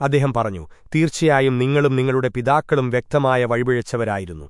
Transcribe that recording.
അദ്ദേഹം പറഞ്ഞു തീർച്ചയായും നിങ്ങളും നിങ്ങളുടെ പിതാക്കളും വ്യക്തമായ വഴിപിഴച്ചവരായിരുന്നു.